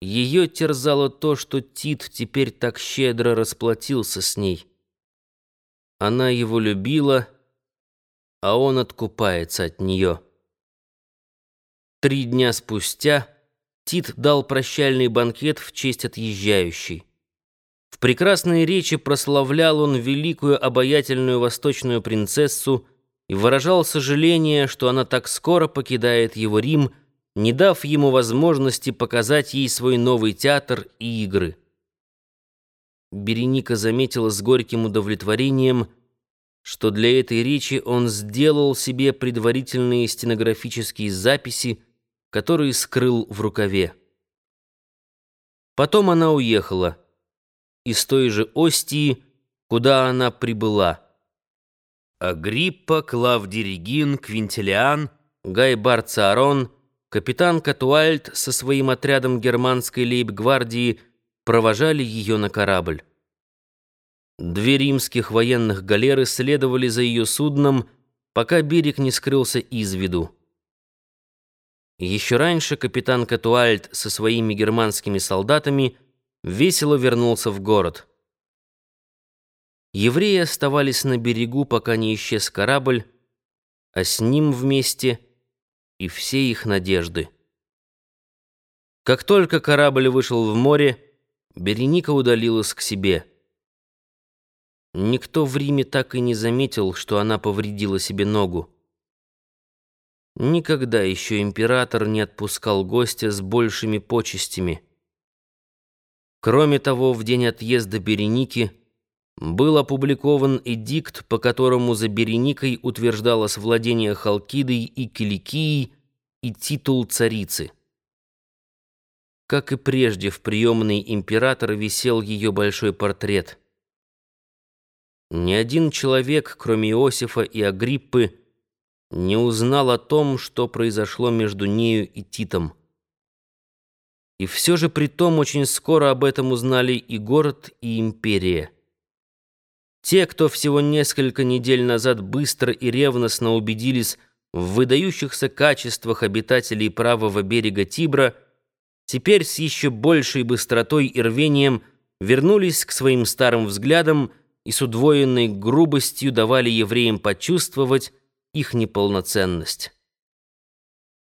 Ее терзало то, что Тит теперь так щедро расплатился с ней. Она его любила, а он откупается от нее. Три дня спустя Тит дал прощальный банкет в честь отъезжающей. В прекрасной речи прославлял он великую обаятельную восточную принцессу и выражал сожаление, что она так скоро покидает его Рим, не дав ему возможности показать ей свой новый театр и игры. Береника заметила с горьким удовлетворением, что для этой речи он сделал себе предварительные стенографические записи, которые скрыл в рукаве. Потом она уехала из той же Остии, куда она прибыла. Агриппа, Клавдий Регин, Квинтилиан, Гай Барцарон, капитан Катуальт со своим отрядом германской лейб-гвардии провожали ее на корабль. Две римских военных галеры следовали за ее судном, пока берег не скрылся из виду. Еще раньше капитан Катуальт со своими германскими солдатами весело вернулся в город. Евреи оставались на берегу, пока не исчез корабль, а с ним вместе и все их надежды. Как только корабль вышел в море, Береника удалилась к себе. Никто в Риме так и не заметил, что она повредила себе ногу. Никогда еще император не отпускал гостя с большими почестями. Кроме того, в день отъезда Береники был опубликован эдикт, по которому за Береникой утверждалось владение Халкидой и Киликией и титул царицы. Как и прежде, в приемной императора висел ее большой портрет. Ни один человек, кроме Иосифа и Агриппы, не узнал о том, что произошло между нею и Титом. И все же при том очень скоро об этом узнали и город, и империя. Те, кто всего несколько недель назад быстро и ревностно убедились в выдающихся качествах обитателей правого берега Тибра, теперь с еще большей быстротой и рвением вернулись к своим старым взглядам и с удвоенной грубостью давали евреям почувствовать их неполноценность.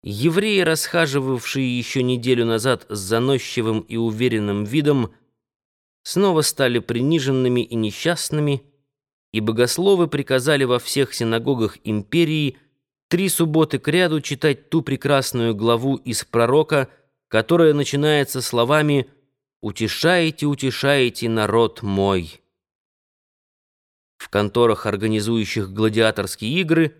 Евреи, расхаживавшие еще неделю назад с заносчивым и уверенным видом, снова стали приниженными и несчастными, и богословы приказали во всех синагогах империи три субботы кряду читать ту прекрасную главу из пророка, которая начинается словами «Утешайте, утешайте, народ мой». В конторах, организующих гладиаторские игры,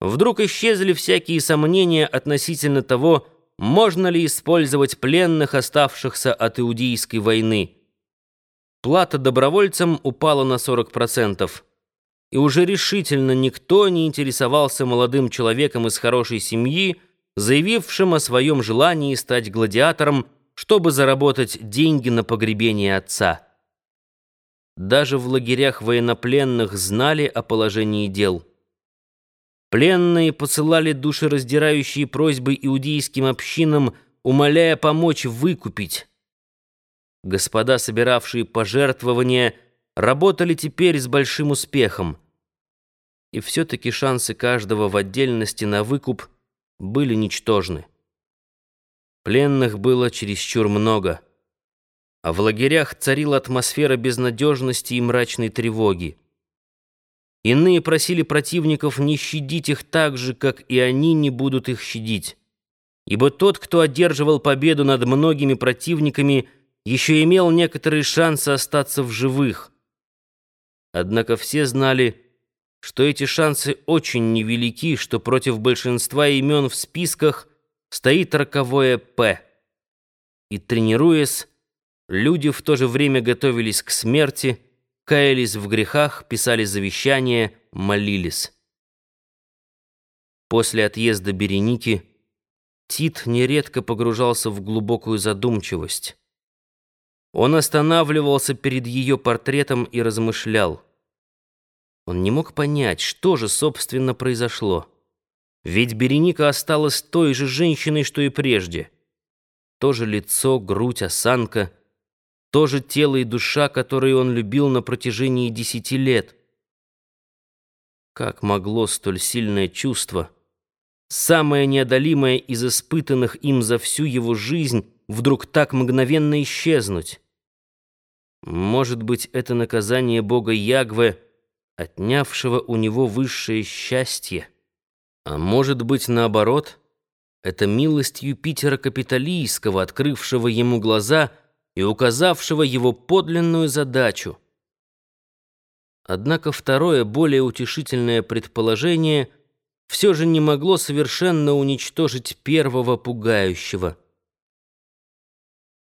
вдруг исчезли всякие сомнения относительно того, можно ли использовать пленных, оставшихся от Иудейской войны. Плата добровольцам упала на 40%. И уже решительно никто не интересовался молодым человеком из хорошей семьи, заявившим о своем желании стать гладиатором, чтобы заработать деньги на погребение отца. Даже в лагерях военнопленных знали о положении дел. Пленные посылали душераздирающие просьбы иудейским общинам, умоляя помочь выкупить. Господа, собиравшие пожертвования, работали теперь с большим успехом. И все-таки шансы каждого в отдельности на выкуп были ничтожны. Пленных было чересчур много, а в лагерях царила атмосфера безнадежности и мрачной тревоги. Иные просили противников не щадить их так же, как и они не будут их щадить. Ибо тот, кто одерживал победу над многими противниками, еще имел некоторые шансы остаться в живых. Однако все знали, что эти шансы очень невелики, что против большинства имен в списках стоит роковое «П». И, тренируясь, люди в то же время готовились к смерти, каялись в грехах, писали завещания, молились. После отъезда Береники Тит нередко погружался в глубокую задумчивость. Он останавливался перед ее портретом и размышлял. Он не мог понять, что же, собственно, произошло. Ведь Береника осталась той же женщиной, что и прежде. То же лицо, грудь, осанка, то же тело и душа, которые он любил на протяжении десяти лет. Как могло столь сильное чувство, самое неодолимое из испытанных им за всю его жизнь, вдруг так мгновенно исчезнуть? Может быть, это наказание бога Ягве, отнявшего у него высшее счастье? А может быть, наоборот, это милость Юпитера Капитолийского, открывшего ему глаза и указавшего его подлинную задачу? Однако второе, более утешительное предположение все же не могло совершенно уничтожить первого пугающего –